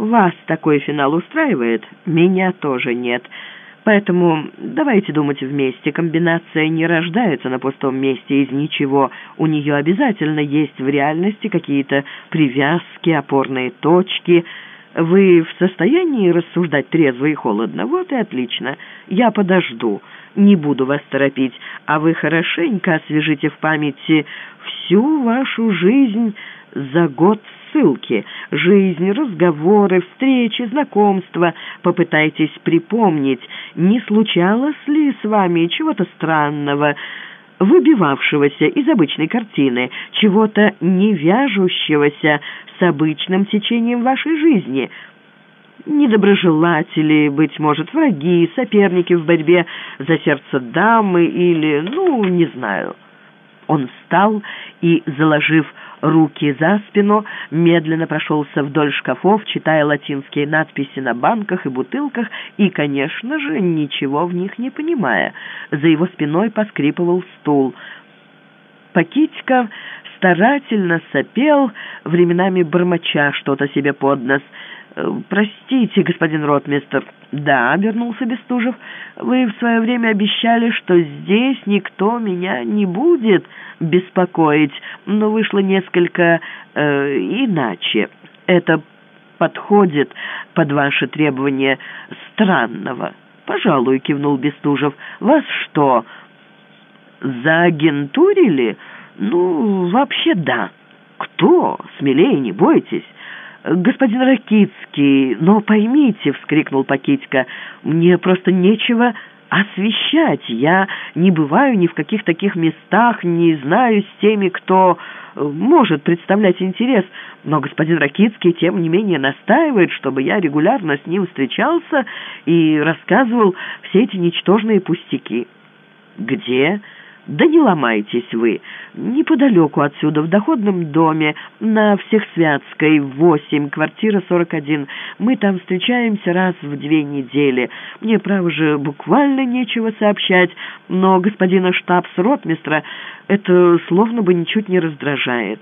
Вас такой финал устраивает? Меня тоже нет. Поэтому давайте думать вместе. Комбинация не рождается на пустом месте из ничего. У нее обязательно есть в реальности какие-то привязки, опорные точки. Вы в состоянии рассуждать трезво и холодно? Вот и отлично. Я подожду. Не буду вас торопить. А вы хорошенько освежите в памяти всю вашу жизнь за год ссылки. Жизнь, разговоры, встречи, знакомства. Попытайтесь припомнить, не случалось ли с вами чего-то странного, выбивавшегося из обычной картины, чего-то не вяжущегося с обычным течением вашей жизни – недоброжелатели, быть может, враги, соперники в борьбе за сердце дамы или, ну, не знаю. Он встал и, заложив руки за спину, медленно прошелся вдоль шкафов, читая латинские надписи на банках и бутылках и, конечно же, ничего в них не понимая. За его спиной поскрипывал стул. Пакитька старательно сопел, временами бормоча что-то себе под нос — Э, «Простите, господин ротмистер». «Да», — обернулся Бестужев, — «вы в свое время обещали, что здесь никто меня не будет беспокоить, но вышло несколько э, иначе. Это подходит под ваши требования странного». «Пожалуй», — кивнул Бестужев, — «вас что, заагентурили?» «Ну, вообще да». «Кто? Смелее, не бойтесь». «Господин Ракицкий, но поймите», — вскрикнул Пакитько, — «мне просто нечего освещать. Я не бываю ни в каких таких местах, не знаю с теми, кто э, может представлять интерес, но господин Ракицкий, тем не менее, настаивает, чтобы я регулярно с ним встречался и рассказывал все эти ничтожные пустяки». «Где?» «Да не ломайтесь вы. Неподалеку отсюда, в доходном доме, на Всехсвятской, 8, квартира 41. Мы там встречаемся раз в две недели. Мне, право же, буквально нечего сообщать, но господина штабс-ротмистра это словно бы ничуть не раздражает».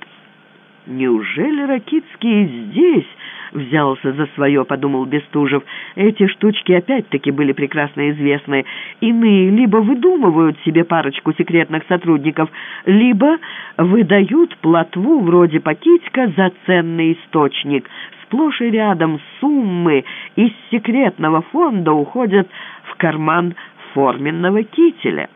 «Неужели Ракитский здесь?» взялся за свое, подумал Бестужев. Эти штучки опять-таки были прекрасно известны. Иные либо выдумывают себе парочку секретных сотрудников, либо выдают плотву вроде пакетика за ценный источник. Сплошь и рядом суммы из секретного фонда уходят в карман форменного кителя.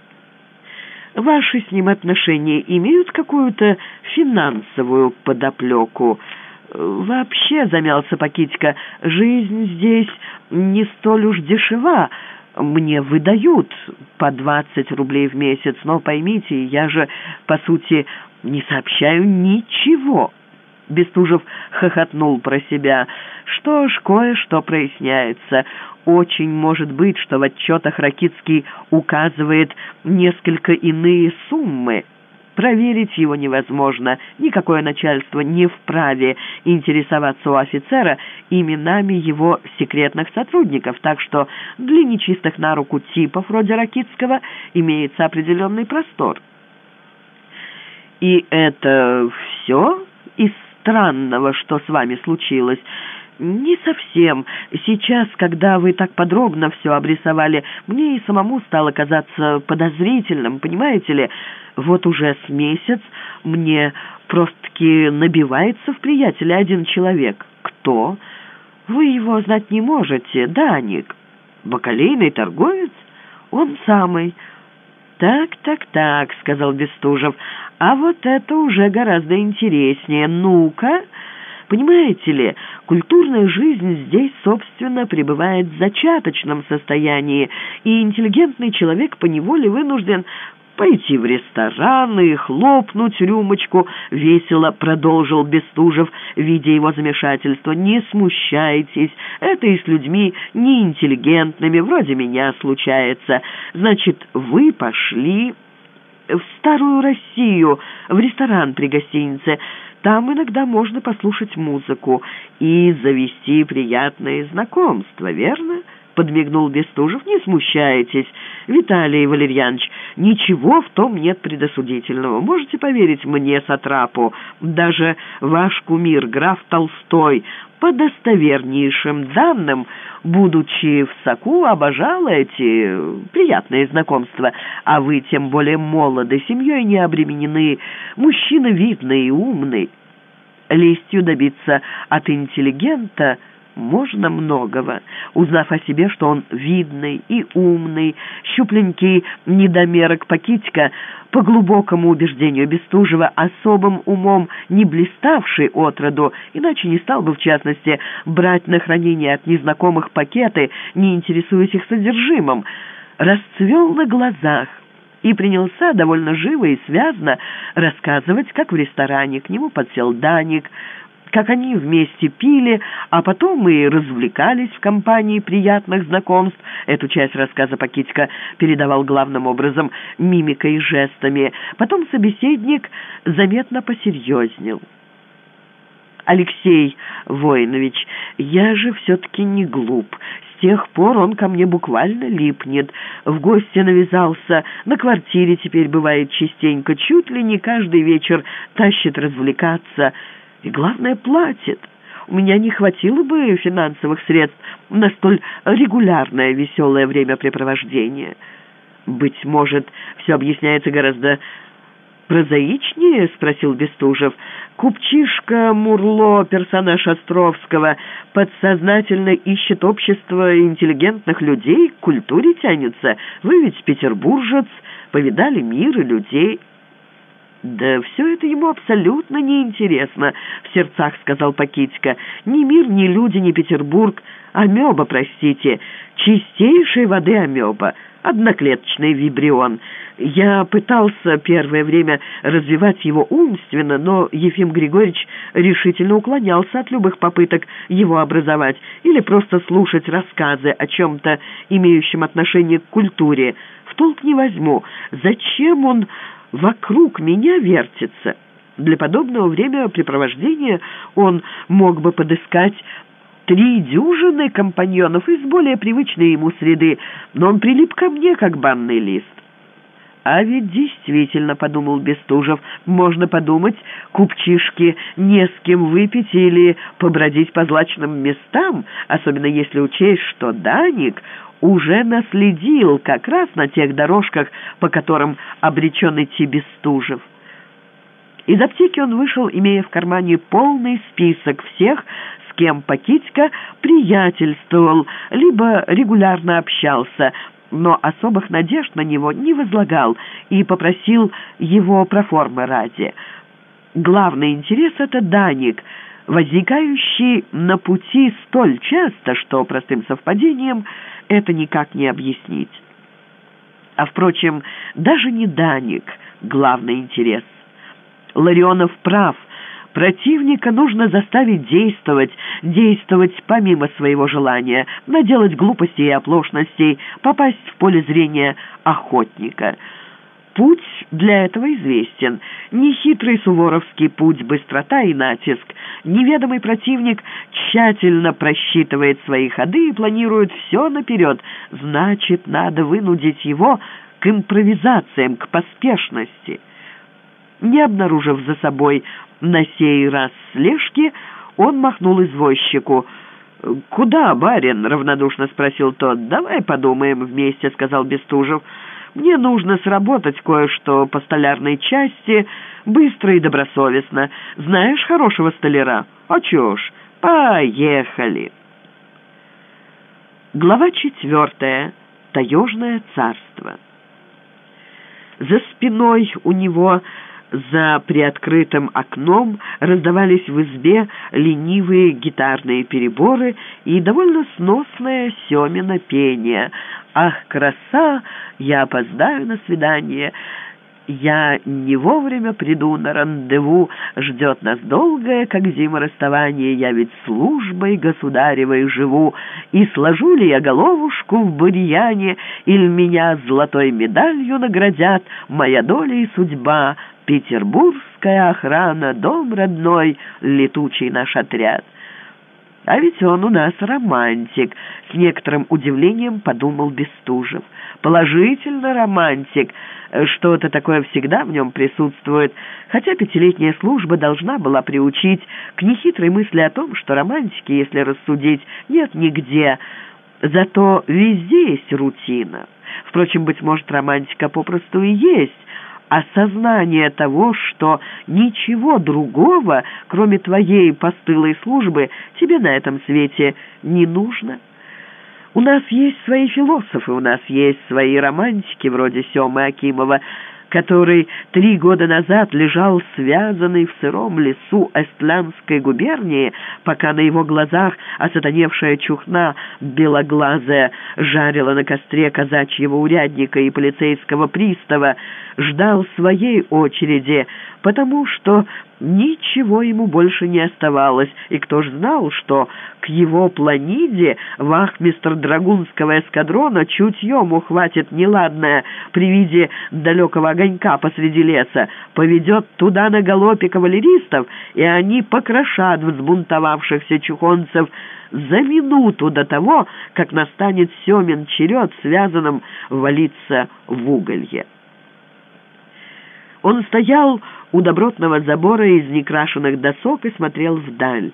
Ваши с ним отношения имеют какую-то финансовую подоплеку?» «Вообще, — замялся Пакитько, — жизнь здесь не столь уж дешева. Мне выдают по двадцать рублей в месяц, но поймите, я же, по сути, не сообщаю ничего». Бестужев хохотнул про себя. «Что ж, кое-что проясняется. Очень может быть, что в отчетах Ракицкий указывает несколько иные суммы». Проверить его невозможно. Никакое начальство не вправе интересоваться у офицера именами его секретных сотрудников, так что для нечистых на руку типов вроде Ракитского имеется определенный простор. И это все из странного, что с вами случилось. «Не совсем. Сейчас, когда вы так подробно все обрисовали, мне и самому стало казаться подозрительным, понимаете ли? Вот уже с месяц мне просто-таки набивается в приятеля один человек. Кто? Вы его знать не можете, Даник. Бакалейный торговец? Он самый». «Так, так, так», — сказал Бестужев, — «а вот это уже гораздо интереснее. Ну-ка...» Понимаете ли, культурная жизнь здесь, собственно, пребывает в зачаточном состоянии, и интеллигентный человек поневоле вынужден пойти в ресторан и хлопнуть рюмочку, весело продолжил Бестужев, видя его замешательство. Не смущайтесь, это и с людьми неинтеллигентными, вроде меня, случается. Значит, вы пошли в Старую Россию, в ресторан при гостинице, там иногда можно послушать музыку и завести приятные знакомства, верно?» — подмигнул Бестужев. «Не смущайтесь, Виталий Валерьянович, ничего в том нет предосудительного. Можете поверить мне, Сатрапу, даже ваш кумир, граф Толстой, по достовернейшим данным, будучи в соку, обожала эти приятные знакомства, а вы тем более молоды, семьей не обременены, мужчина видный и умный. Лестью добиться от интеллигента – можно многого, узнав о себе, что он видный и умный, щупленький недомерок Пакитька, по глубокому убеждению Бестужева, особым умом не блиставший отроду, иначе не стал бы, в частности, брать на хранение от незнакомых пакеты, не интересуясь их содержимым, расцвел на глазах и принялся довольно живо и связно рассказывать, как в ресторане к нему подсел Даник, как они вместе пили, а потом и развлекались в компании приятных знакомств. Эту часть рассказа Пакитько передавал главным образом мимикой и жестами. Потом собеседник заметно посерьезнел. «Алексей Воинович, я же все-таки не глуп. С тех пор он ко мне буквально липнет. В гости навязался, на квартире теперь бывает частенько, чуть ли не каждый вечер тащит развлекаться». И главное, платит. У меня не хватило бы финансовых средств на столь регулярное веселое времяпрепровождение. Быть может, все объясняется гораздо прозаичнее?» — спросил Бестужев. «Купчишка Мурло, персонаж Островского, подсознательно ищет общество интеллигентных людей, к культуре тянется. Вы ведь петербуржец, повидали мир и людей». «Да все это ему абсолютно неинтересно», — в сердцах сказал Пакитько. «Ни мир, ни люди, ни Петербург. Амеба, простите, чистейшей воды амеба, одноклеточный вибрион. Я пытался первое время развивать его умственно, но Ефим Григорьевич решительно уклонялся от любых попыток его образовать или просто слушать рассказы о чем-то, имеющем отношение к культуре. В толк не возьму. Зачем он вокруг меня вертится. Для подобного времяпрепровождения он мог бы подыскать три дюжины компаньонов из более привычной ему среды, но он прилип ко мне, как банный лист. А ведь действительно, — подумал Бестужев, — можно подумать, купчишки не с кем выпить или побродить по злачным местам, особенно если учесть, что Даник уже наследил как раз на тех дорожках, по которым обречен идти Бестужев. Из аптеки он вышел, имея в кармане полный список всех, с кем Пакитько приятельствовал, либо регулярно общался, но особых надежд на него не возлагал и попросил его проформы ради. Главный интерес — это Даник, возникающий на пути столь часто, что простым совпадением — это никак не объяснить. А, впрочем, даже не Даник главный интерес. Ларионов прав. Противника нужно заставить действовать, действовать помимо своего желания, наделать глупостей и оплошностей, попасть в поле зрения охотника — Путь для этого известен. Нехитрый суворовский путь, быстрота и натиск. Неведомый противник тщательно просчитывает свои ходы и планирует все наперед. Значит, надо вынудить его к импровизациям, к поспешности. Не обнаружив за собой на сей раз слежки, он махнул извозчику. «Куда, барин?» — равнодушно спросил тот. «Давай подумаем вместе», — сказал Бестужев. Мне нужно сработать кое-что по столярной части, быстро и добросовестно. Знаешь хорошего столяра? А чё ж, поехали. Глава четвертая. Таежное царство. За спиной у него за приоткрытым окном раздавались в избе ленивые гитарные переборы и довольно сносное Семина пение. «Ах, краса! Я опоздаю на свидание!» Я не вовремя приду на рандеву, ждет нас долгое, как зима расставание, я ведь службой государевой живу, и сложу ли я головушку в бурьяне, или меня золотой медалью наградят, моя доля и судьба, петербургская охрана, дом родной, летучий наш отряд». А ведь он у нас романтик, с некоторым удивлением подумал Бестужев. Положительно романтик, что-то такое всегда в нем присутствует, хотя пятилетняя служба должна была приучить к нехитрой мысли о том, что романтики, если рассудить, нет нигде, зато везде есть рутина. Впрочем, быть может, романтика попросту и есть, осознание того, что ничего другого, кроме твоей постылой службы, тебе на этом свете не нужно. У нас есть свои философы, у нас есть свои романтики, вроде Семы Акимова, который три года назад лежал связанный в сыром лесу Эстлянской губернии, пока на его глазах осатаневшая чухна белоглазая жарила на костре казачьего урядника и полицейского пристава, ждал своей очереди, потому что ничего ему больше не оставалось, и кто ж знал, что к его планиде вахмистр Драгунского эскадрона чутьем ухватит неладное при виде далекого огонька посреди леса, поведет туда на галопе кавалеристов, и они покрошат взбунтовавшихся чухонцев за минуту до того, как настанет Семин черед связанным валиться в уголье. Он стоял у добротного забора из некрашенных досок и смотрел вдаль.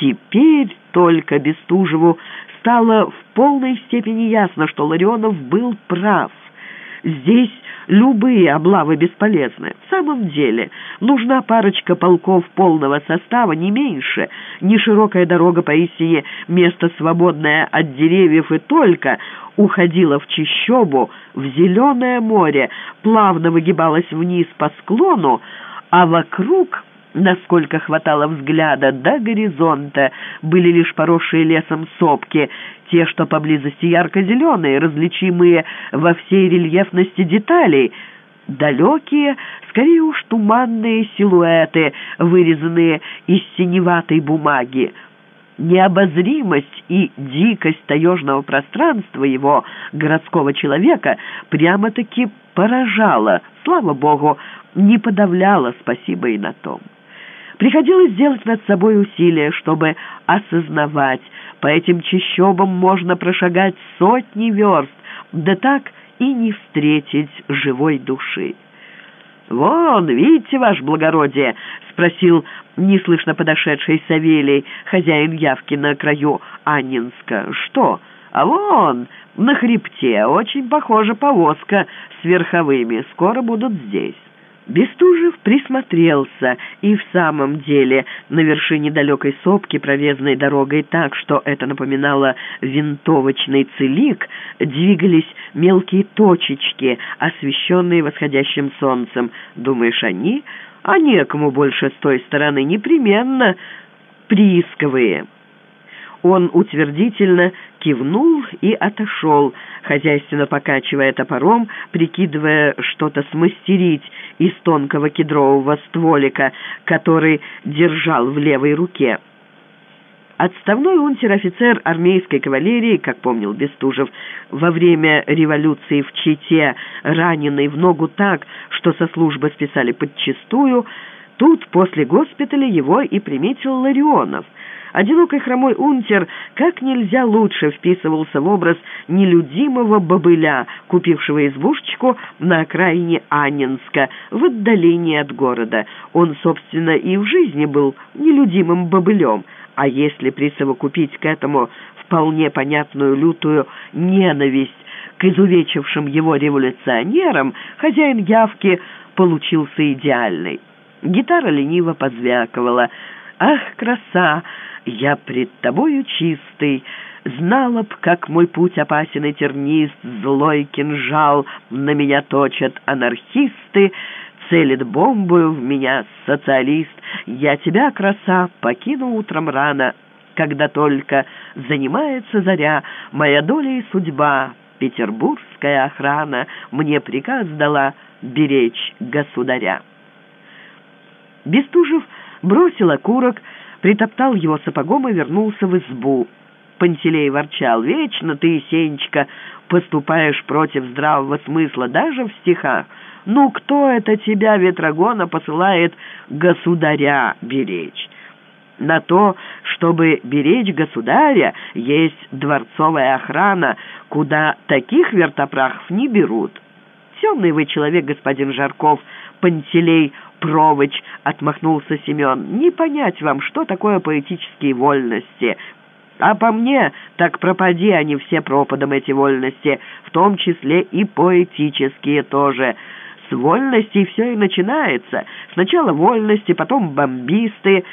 Теперь только Бестужеву стало в полной степени ясно, что Ларионов был прав. Здесь любые облавы бесполезны. В самом деле, нужна парочка полков полного состава, не меньше. Не широкая дорога поистине место свободное от деревьев и только уходила в чищобу, в зеленое море, плавно выгибалась вниз по склону, а вокруг насколько хватало взгляда до горизонта, были лишь поросшие лесом сопки, те, что поблизости ярко-зеленые, различимые во всей рельефности деталей, далекие, скорее уж туманные силуэты, вырезанные из синеватой бумаги. Необозримость и дикость таежного пространства его, городского человека, прямо-таки поражала, слава богу, не подавляла, спасибо и на том. Приходилось делать над собой усилия, чтобы осознавать, по этим чащобам можно прошагать сотни верст, да так и не встретить живой души. «Вон, видите, ваше благородие?» — спросил неслышно подошедший Савелий, хозяин явки на краю Аннинска. «Что? А вон, на хребте, очень похожа повозка с верховыми. Скоро будут здесь». Бестужев присмотрелся, и в самом деле на вершине далекой сопки, провезенной дорогой так, что это напоминало винтовочный целик, двигались мелкие точечки, освещенные восходящим солнцем. Думаешь, они? А некому больше с той стороны, непременно приисковые. Он утвердительно кивнул и отошел, хозяйственно покачивая топором, прикидывая что-то смастерить из тонкого кедрового стволика, который держал в левой руке. Отставной унтер-офицер армейской кавалерии, как помнил Бестужев, во время революции в Чите, раненый в ногу так, что со службы списали подчистую, тут после госпиталя его и приметил Ларионов — Одинокий хромой унтер как нельзя лучше вписывался в образ нелюдимого бобыля, купившего избушечку на окраине Анненска, в отдалении от города. Он, собственно, и в жизни был нелюдимым бобылем, а если присовокупить к этому вполне понятную лютую ненависть к изувечившим его революционерам, хозяин явки получился идеальный. Гитара лениво позвякивала. «Ах, краса! Я пред тобою чистый, знала б, как мой путь опасен и тернист, злой кинжал на меня точат анархисты, целит бомбою в меня социалист. Я тебя, краса, покину утром рано, когда только занимается заря, моя доля и судьба, петербургская охрана мне приказ дала беречь государя. Бестужев бросил окурок, притоптал его сапогом и вернулся в избу. Пантелей ворчал. «Вечно ты, Сенечка, поступаешь против здравого смысла, даже в стихах. Ну, кто это тебя, Ветрогона, посылает государя беречь?» На то, чтобы беречь государя, есть дворцовая охрана, куда таких вертопрахов не берут. Темный вы человек, господин Жарков, Пантелей Провыч, отмахнулся Семен. Не понять вам, что такое поэтические вольности. А по мне, так пропади они все пропадом, эти вольности, в том числе и поэтические тоже. С вольностей все и начинается. Сначала вольности, потом бомбисты.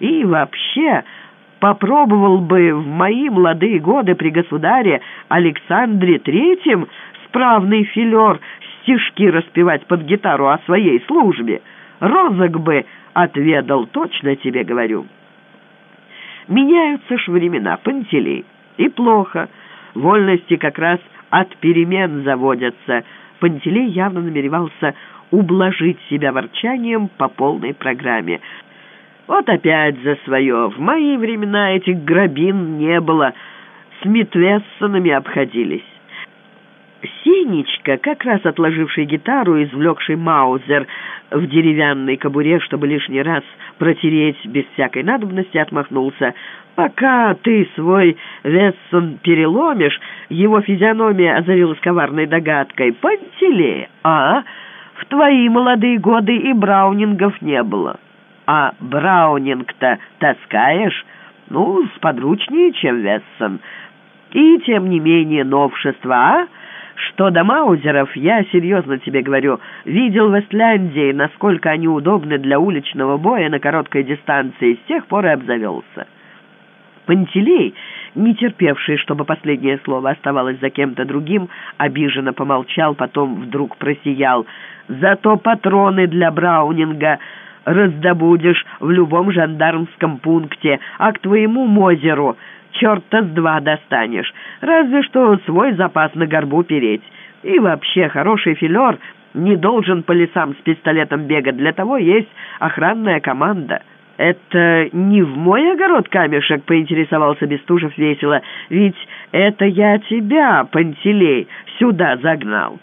И вообще, попробовал бы в мои молодые годы при государе Александре Третьем справный филер стишки распевать под гитару о своей службе. Розок бы отведал, точно тебе говорю». Меняются ж времена, Пантелей. И плохо. Вольности как раз от перемен заводятся. Пантелей явно намеревался ублажить себя ворчанием по полной программе. Вот опять за свое. В мои времена этих грабин не было. С Митвессонами обходились. Сенечка, как раз отложивший гитару, извлекший маузер в деревянной кобуре, чтобы лишний раз протереть без всякой надобности, отмахнулся. «Пока ты свой Вессон переломишь, его физиономия озарилась коварной догадкой. Пантелей, а? В твои молодые годы и браунингов не было. А браунинг-то таскаешь? Ну, сподручнее, чем Вессон. И, тем не менее, новшество, а?» Что до маузеров, я серьезно тебе говорю, видел в Эстляндии, насколько они удобны для уличного боя на короткой дистанции, с тех пор и обзавелся. Пантелей, не терпевший, чтобы последнее слово оставалось за кем-то другим, обиженно помолчал, потом вдруг просиял. «Зато патроны для Браунинга раздобудешь в любом жандармском пункте, а к твоему Мозеру черта с два достанешь. Разве что свой запас на горбу переть. И вообще, хороший филер не должен по лесам с пистолетом бегать. Для того есть охранная команда». «Это не в мой огород камешек?» — поинтересовался Бестужев весело. «Ведь это я тебя, Пантелей, сюда загнал».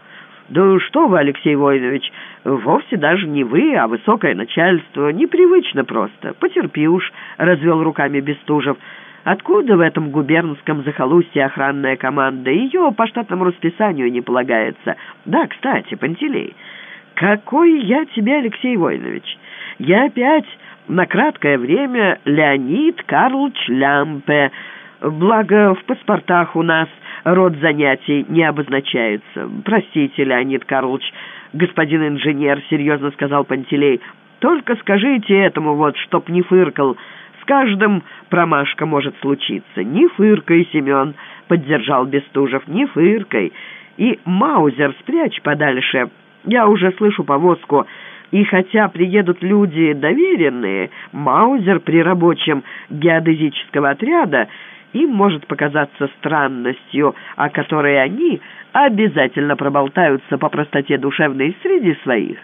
«Да что вы, Алексей Воинович, вовсе даже не вы, а высокое начальство. Непривычно просто. Потерпи уж», — развел руками Бестужев. Откуда в этом губернском захолустье охранная команда? Ее по штатному расписанию не полагается. Да, кстати, Пантелей, какой я тебе, Алексей Войнович? Я опять на краткое время Леонид Карлович Лямпе. Благо, в паспортах у нас род занятий не обозначается. Простите, Леонид Карлович, господин инженер, серьезно сказал Пантелей. Только скажите этому вот, чтоб не фыркал, каждым промашка может случиться. Не фыркай, Семен, — поддержал Бестужев, — не фыркай. И Маузер спрячь подальше. Я уже слышу повозку. И хотя приедут люди доверенные, Маузер при рабочем геодезического отряда им может показаться странностью, о которой они обязательно проболтаются по простоте душевной среди своих.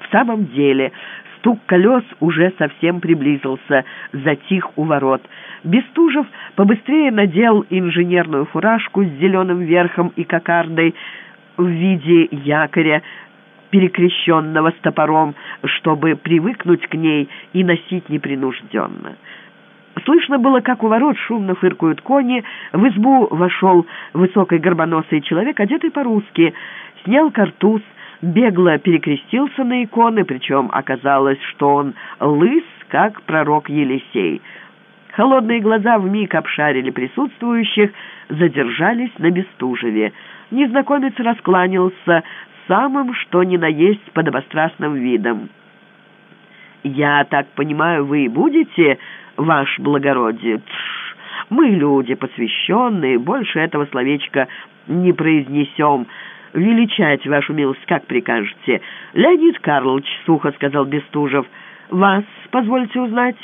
В самом деле, Стук колес уже совсем приблизился, затих у ворот. Бестужев побыстрее надел инженерную фуражку с зеленым верхом и кокардой в виде якоря, перекрещенного с топором, чтобы привыкнуть к ней и носить непринужденно. Слышно было, как у ворот шумно фыркают кони. В избу вошел высокий горбоносый человек, одетый по-русски, снял картуз, бегло перекрестился на иконы, причем оказалось, что он лыс, как пророк Елисей. Холодные глаза вмиг обшарили присутствующих, задержались на Бестужеве. Незнакомец раскланялся самым что ни на есть подобострастным видом. «Я так понимаю, вы будете, ваш благородие?» Тш, «Мы люди посвященные, больше этого словечка не произнесем» величать, вашу милость, как прикажете. Леонид Карлович, — сухо сказал Бестужев, — вас, позвольте узнать?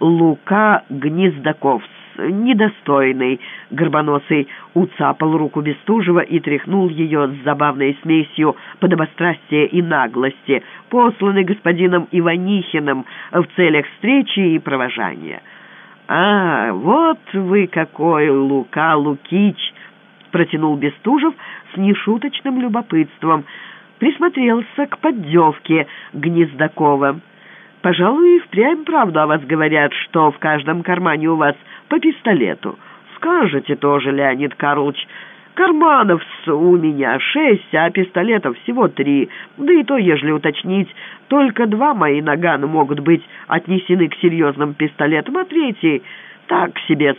Лука Гнездаков, недостойный, горбоносый, уцапал руку Бестужева и тряхнул ее с забавной смесью подобострастия и наглости, посланный господином Иванихиным в целях встречи и провожания. «А, вот вы какой, Лука Лукич!» протянул Бестужев с нешуточным любопытством, присмотрелся к поддевке Гнездакова. Пожалуй, и впрямь правду о вас говорят, что в каждом кармане у вас по пистолету. Скажете тоже, Леонид Карлович, карманов у меня шесть, а пистолетов всего три. Да и то, ежели уточнить, только два мои нагана могут быть отнесены к серьезным пистолетам, а третий так себе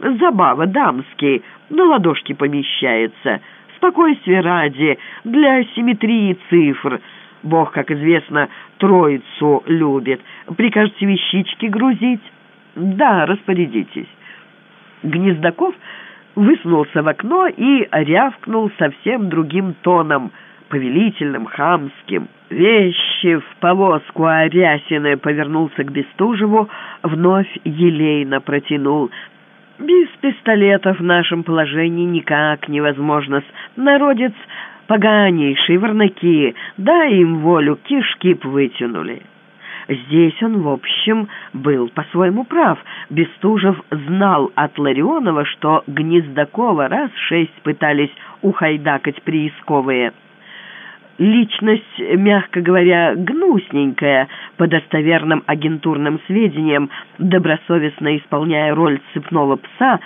забава дамский, на ладошки помещается. Спокойствие ради, для симметрии цифр. Бог, как известно, троицу любит. Прикажете вещички грузить? Да, распорядитесь. Гнездаков высунулся в окно и рявкнул совсем другим тоном, повелительным, хамским. Вещи в повозку Арясины повернулся к Бестужеву, вновь елейно протянул. Без пистолетов в нашем положении никак невозможно. Народец поганейший, ворнаки, дай им волю, кишки б вытянули. Здесь он, в общем, был по-своему прав. Бестужев знал от Ларионова, что Гнездакова раз шесть пытались ухайдакать приисковые. Личность, мягко говоря, гнусненькая, по достоверным агентурным сведениям, добросовестно исполняя роль цепного пса,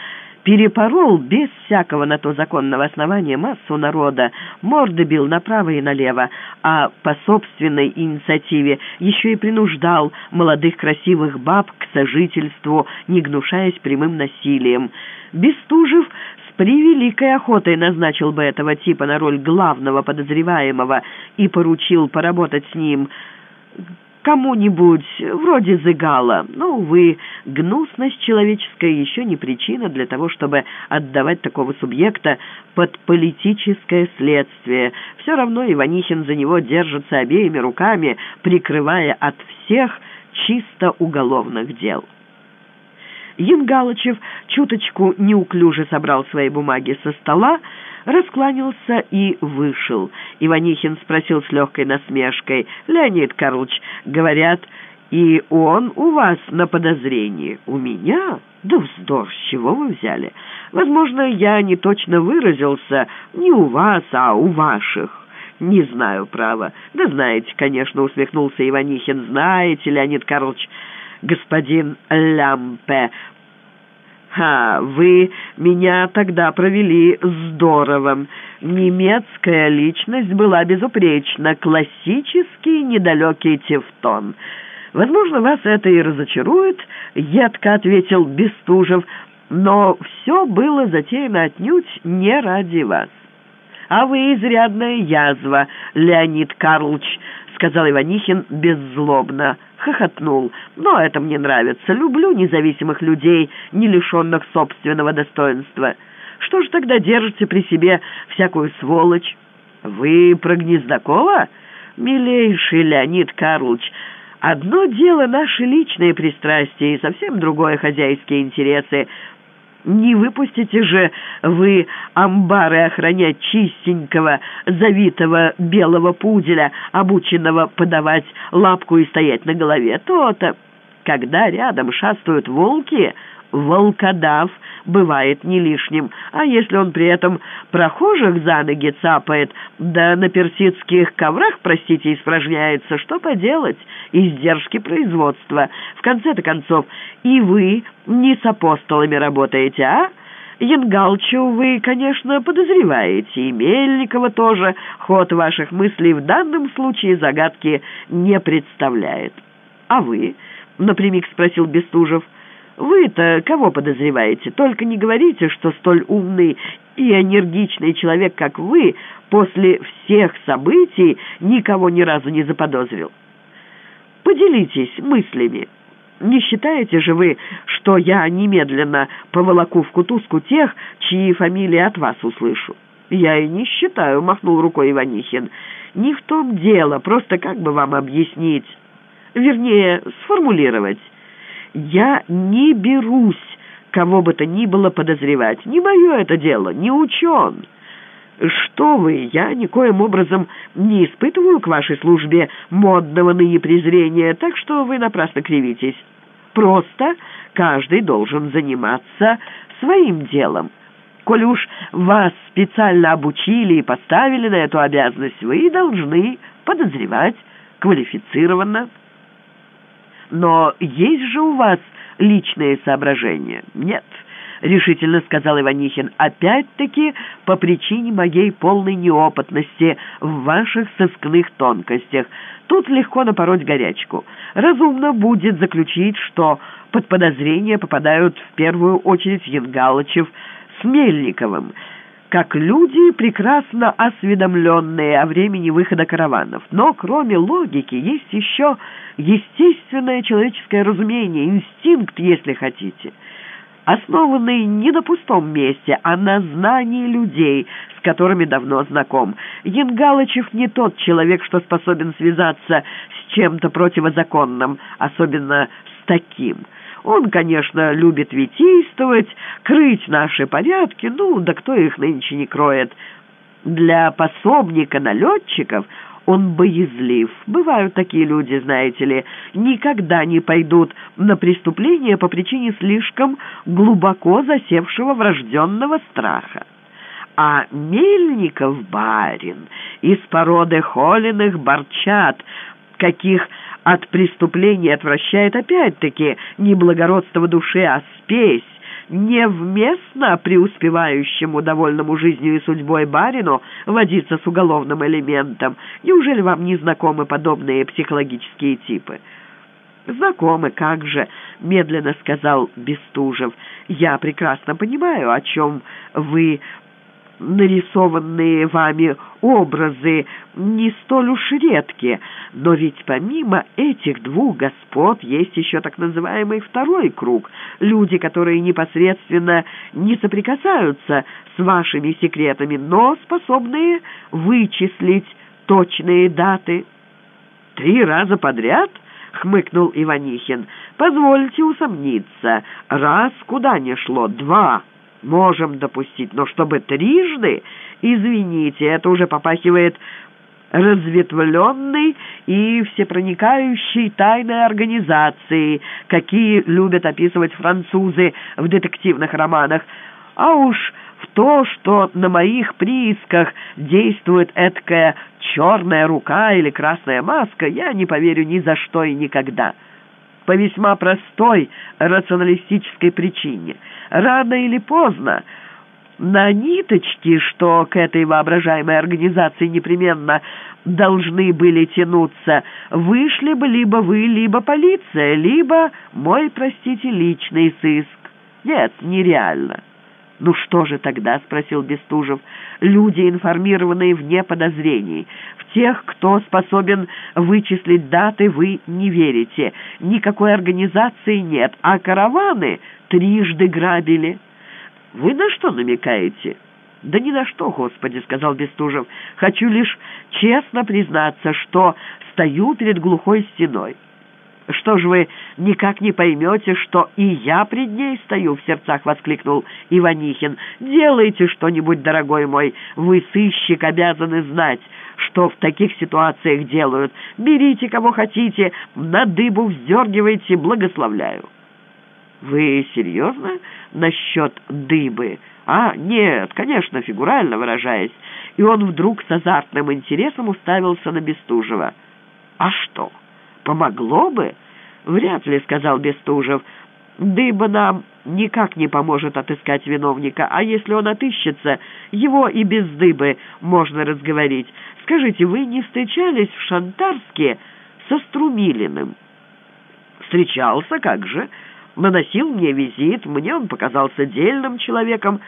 перепорол без всякого на то законного основания массу народа, морды бил направо и налево, а по собственной инициативе еще и принуждал молодых красивых баб к сожительству, не гнушаясь прямым насилием. Бестужев с превеликой охотой назначил бы этого типа на роль главного подозреваемого и поручил поработать с ним кому-нибудь, вроде Зыгала. Но, увы, гнусность человеческая еще не причина для того, чтобы отдавать такого субъекта под политическое следствие. Все равно Иванихин за него держится обеими руками, прикрывая от всех чисто уголовных дел. Янгалычев чуточку неуклюже собрал свои бумаги со стола, раскланялся и вышел. Иванихин спросил с легкой насмешкой, «Леонид Карлович, говорят, и он у вас на подозрении. У меня? Да вздор, с чего вы взяли? Возможно, я не точно выразился, не у вас, а у ваших». «Не знаю, право». «Да знаете, конечно», — усмехнулся Иванихин. «Знаете, Леонид Карлович, господин Лямпе, «Ха, вы меня тогда провели здорово. Немецкая личность была безупречна, классический недалекий Тевтон. Возможно, вас это и разочарует», — едко ответил Бестужев, «но все было затеяно отнюдь не ради вас». «А вы изрядная язва, Леонид Карлович», — сказал Иванихин беззлобно хохотнул. «Но это мне нравится. Люблю независимых людей, не лишенных собственного достоинства. Что же тогда держите при себе всякую сволочь? Вы про Гнездакова? Милейший Леонид Карлович, одно дело наши личные пристрастия и совсем другое хозяйские интересы. Не выпустите же вы амбары охранять чистенького, завитого белого пуделя, обученного подавать лапку и стоять на голове. То-то, когда рядом шастают волки, волкодав бывает не лишним, а если он при этом прохожих за ноги цапает, да на персидских коврах, простите, испражняется, что поделать, издержки производства. В конце-то концов, и вы не с апостолами работаете, а? Янгалчу вы, конечно, подозреваете, и Мельникова тоже. Ход ваших мыслей в данном случае загадки не представляет. А вы? — напрямик спросил Бестужев. Вы-то кого подозреваете? Только не говорите, что столь умный и энергичный человек, как вы, после всех событий никого ни разу не заподозрил. Поделитесь мыслями. Не считаете же вы, что я немедленно поволоку в кутузку тех, чьи фамилии от вас услышу? Я и не считаю, махнул рукой Иванихин. Не в том дело, просто как бы вам объяснить, вернее, сформулировать. Я не берусь кого бы то ни было подозревать. Не мое это дело, не учен. Что вы, я никоим образом не испытываю к вашей службе модного ныне презрения, так что вы напрасно кривитесь. Просто каждый должен заниматься своим делом. Коли уж вас специально обучили и поставили на эту обязанность, вы должны подозревать квалифицированно. Но есть же у вас личные соображения? Нет, решительно сказал Иванихин. Опять-таки по причине моей полной неопытности в ваших сыскных тонкостях. Тут легко напороть горячку. Разумно будет заключить, что под подозрение попадают в первую очередь Янгалычев с Мельниковым, как люди, прекрасно осведомленные о времени выхода караванов. Но кроме логики есть еще естественное человеческое разумение, инстинкт, если хотите, основанный не на пустом месте, а на знании людей, с которыми давно знаком. Янгалычев не тот человек, что способен связаться с чем-то противозаконным, особенно с таким – он, конечно, любит витийствовать, крыть наши порядки, ну, да кто их нынче не кроет. Для пособника налетчиков он боязлив. Бывают такие люди, знаете ли, никогда не пойдут на преступление по причине слишком глубоко засевшего врожденного страха. А Мельников барин из породы холеных борчат, каких от преступления отвращает опять-таки не благородство души, а спесь, невместно преуспевающему довольному жизнью и судьбой барину водиться с уголовным элементом. Неужели вам не знакомы подобные психологические типы? «Знакомы, как же», — медленно сказал Бестужев. «Я прекрасно понимаю, о чем вы нарисованные вами образы не столь уж редки, но ведь помимо этих двух господ есть еще так называемый второй круг, люди, которые непосредственно не соприкасаются с вашими секретами, но способные вычислить точные даты. «Три раза подряд?» — хмыкнул Иванихин. «Позвольте усомниться. Раз куда не шло, два» можем допустить, но чтобы трижды, извините, это уже попахивает разветвленной и всепроникающей тайной организацией, какие любят описывать французы в детективных романах. А уж в то, что на моих приисках действует эткая черная рука или красная маска, я не поверю ни за что и никогда. По весьма простой рационалистической причине – рано или поздно на ниточки, что к этой воображаемой организации непременно должны были тянуться, вышли бы либо вы, либо полиция, либо мой, простите, личный сыск. Нет, нереально. «Ну что же тогда?» — спросил Бестужев. «Люди, информированные вне подозрений. В тех, кто способен вычислить даты, вы не верите. Никакой организации нет, а караваны трижды грабили. Вы на что намекаете?» «Да ни на что, Господи!» — сказал Бестужев. «Хочу лишь честно признаться, что стою перед глухой стеной». «Что ж вы никак не поймете, что и я пред ней стою?» — в сердцах воскликнул Иванихин. «Делайте что-нибудь, дорогой мой. Вы, сыщик, обязаны знать, что в таких ситуациях делают. Берите, кого хотите, на дыбу вздергивайте, благословляю». «Вы серьезно насчет дыбы?» «А, нет, конечно, фигурально выражаясь». И он вдруг с азартным интересом уставился на Бестужева. «А что?» «Помогло бы?» «Вряд ли», — сказал Бестужев. «Дыба нам никак не поможет отыскать виновника, а если он отыщется, его и без дыбы можно разговорить. Скажите, вы не встречались в Шантарске со Струмилиным?» «Встречался, как же. Наносил мне визит, мне он показался дельным человеком.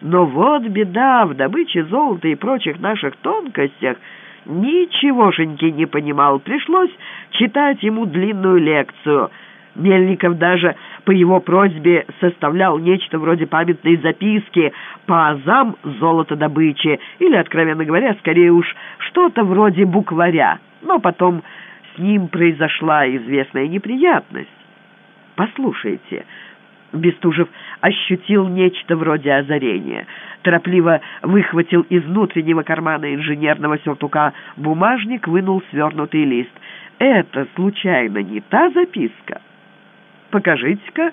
Но вот беда в добыче золота и прочих наших тонкостях — ничегошеньки не понимал. Пришлось читать ему длинную лекцию. Мельников даже по его просьбе составлял нечто вроде памятной записки по азам золотодобычи или, откровенно говоря, скорее уж что-то вроде букваря. Но потом с ним произошла известная неприятность. «Послушайте», Бестужев ощутил нечто вроде озарения. Торопливо выхватил из внутреннего кармана инженерного сюртука бумажник, вынул свернутый лист. «Это, случайно, не та записка?» «Покажите-ка».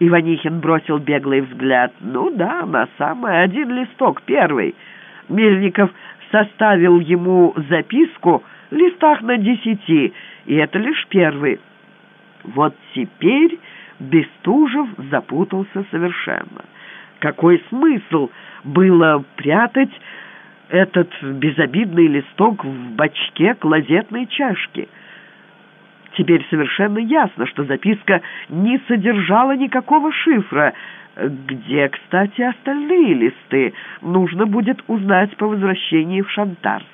Иванихин бросил беглый взгляд. «Ну да, на самый один листок, первый». Мельников составил ему записку листах на десяти, и это лишь первый. Вот теперь Бестужев запутался совершенно. Какой смысл было прятать этот безобидный листок в бачке клозетной чашки? Теперь совершенно ясно, что записка не содержала никакого шифра. Где, кстати, остальные листы? Нужно будет узнать по возвращении в Шантарск.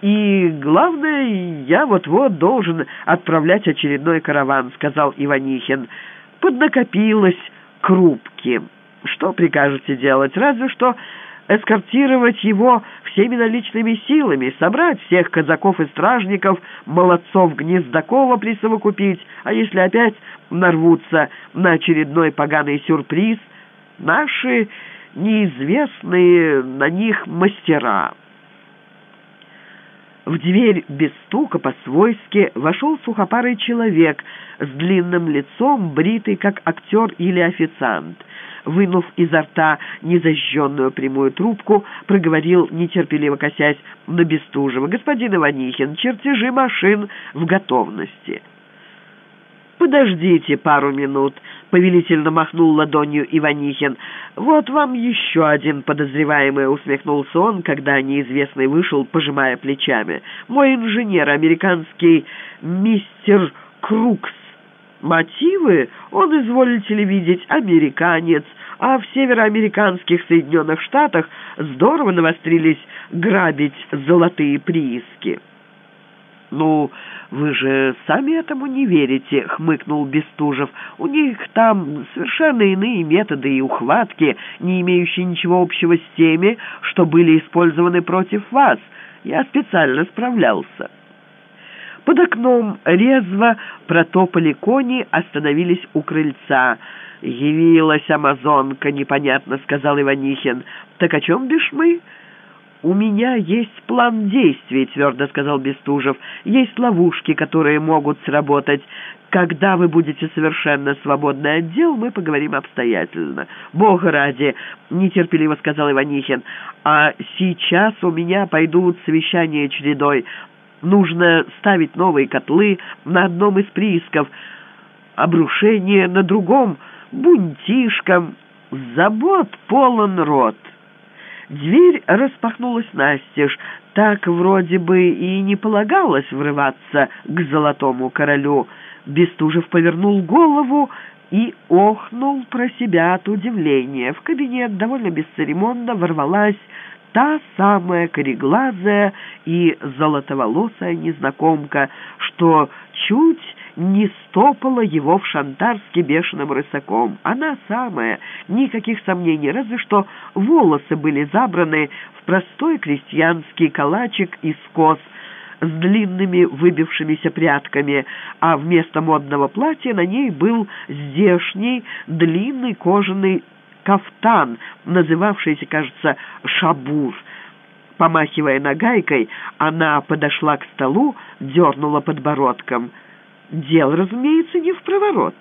«И главное, я вот-вот должен отправлять очередной караван», — сказал Иванихин. «Поднакопилось крупки. Что прикажете делать? Разве что эскортировать его всеми наличными силами, собрать всех казаков и стражников, молодцов Гнездакова присовокупить, а если опять нарвутся на очередной поганый сюрприз, наши неизвестные на них мастера». В дверь без стука по-свойски вошел сухопарый человек с длинным лицом, бритый, как актер или официант. Вынув изо рта незажженную прямую трубку, проговорил, нетерпеливо косясь на Бестужева. «Господин Иванихин, чертежи машин в готовности». «Подождите пару минут», — повелительно махнул ладонью Иванихин. «Вот вам еще один подозреваемый», — усмехнулся он, когда неизвестный вышел, пожимая плечами. «Мой инженер, американский мистер Крукс. Мотивы, он, изволите ли видеть, американец, а в североамериканских Соединенных Штатах здорово навострились грабить золотые прииски». «Ну, вы же сами этому не верите», — хмыкнул Бестужев. «У них там совершенно иные методы и ухватки, не имеющие ничего общего с теми, что были использованы против вас. Я специально справлялся». Под окном резво протопали кони, остановились у крыльца. «Явилась амазонка, непонятно», — сказал Иванихин. «Так о чем бишь мы?» «У меня есть план действий», — твердо сказал Бестужев. «Есть ловушки, которые могут сработать. Когда вы будете совершенно свободны от дел, мы поговорим обстоятельно». «Бога ради», — нетерпеливо сказал Иванихин. «А сейчас у меня пойдут совещания чередой. Нужно ставить новые котлы на одном из приисков, обрушение на другом, бунтишком. Забот полон рот». Дверь распахнулась настежь. Так вроде бы и не полагалось врываться к золотому королю. Бестужев повернул голову и охнул про себя от удивления. В кабинет довольно бесцеремонно ворвалась та самая кореглазая и золотоволосая незнакомка, что чуть не стопала его в шантарске бешеным рысаком. Она самая, никаких сомнений, разве что волосы были забраны в простой крестьянский калачик из кос с длинными выбившимися прядками, а вместо модного платья на ней был здешний длинный кожаный кафтан, называвшийся, кажется, шабур. Помахивая нагайкой, она подошла к столу, дернула подбородком — Дело, разумеется, не в проворот.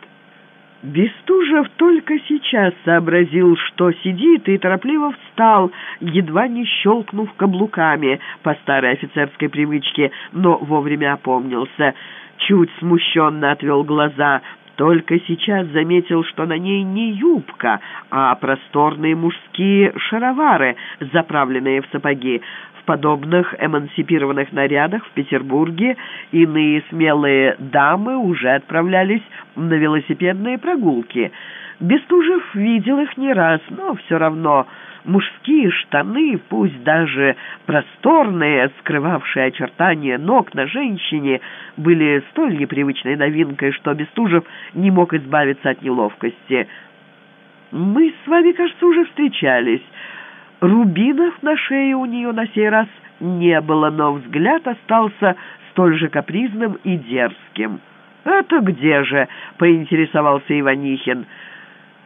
Бестужев только сейчас сообразил, что сидит, и торопливо встал, едва не щелкнув каблуками по старой офицерской привычке, но вовремя опомнился. Чуть смущенно отвел глаза, только сейчас заметил, что на ней не юбка, а просторные мужские шаровары, заправленные в сапоги подобных эмансипированных нарядах в Петербурге иные смелые дамы уже отправлялись на велосипедные прогулки. Бестужев видел их не раз, но все равно мужские штаны, пусть даже просторные, скрывавшие очертания ног на женщине, были столь непривычной новинкой, что Бестужев не мог избавиться от неловкости. «Мы с вами, кажется, уже встречались». Рубинов на шее у нее на сей раз не было, но взгляд остался столь же капризным и дерзким. «Это где же?» — поинтересовался Иванихин.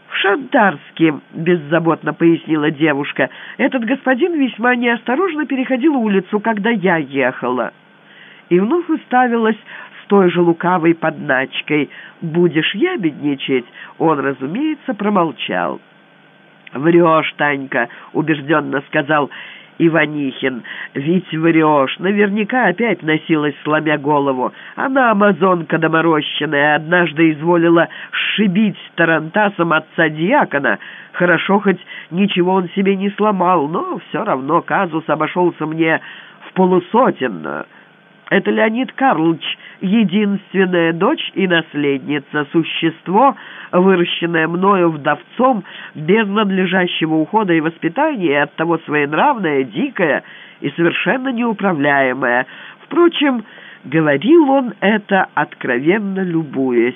«В Шантарске», — беззаботно пояснила девушка. «Этот господин весьма неосторожно переходил улицу, когда я ехала». И вновь уставилась с той же лукавой подначкой. «Будешь ябедничать?» Он, разумеется, промолчал. «Врешь, Танька», — убежденно сказал Иванихин. «Ведь врешь, наверняка опять носилась, сломя голову. Она, амазонка доморощенная, однажды изволила сшибить тарантасом отца диакона. Хорошо, хоть ничего он себе не сломал, но все равно казус обошелся мне в полусотенную». Это Леонид Карлович, единственная дочь и наследница, существо, выращенное мною вдовцом, без надлежащего ухода и воспитания, и оттого своенравное, дикое и совершенно неуправляемое. Впрочем, говорил он это, откровенно любуясь.